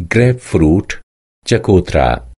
Grapefruit चकोतरा।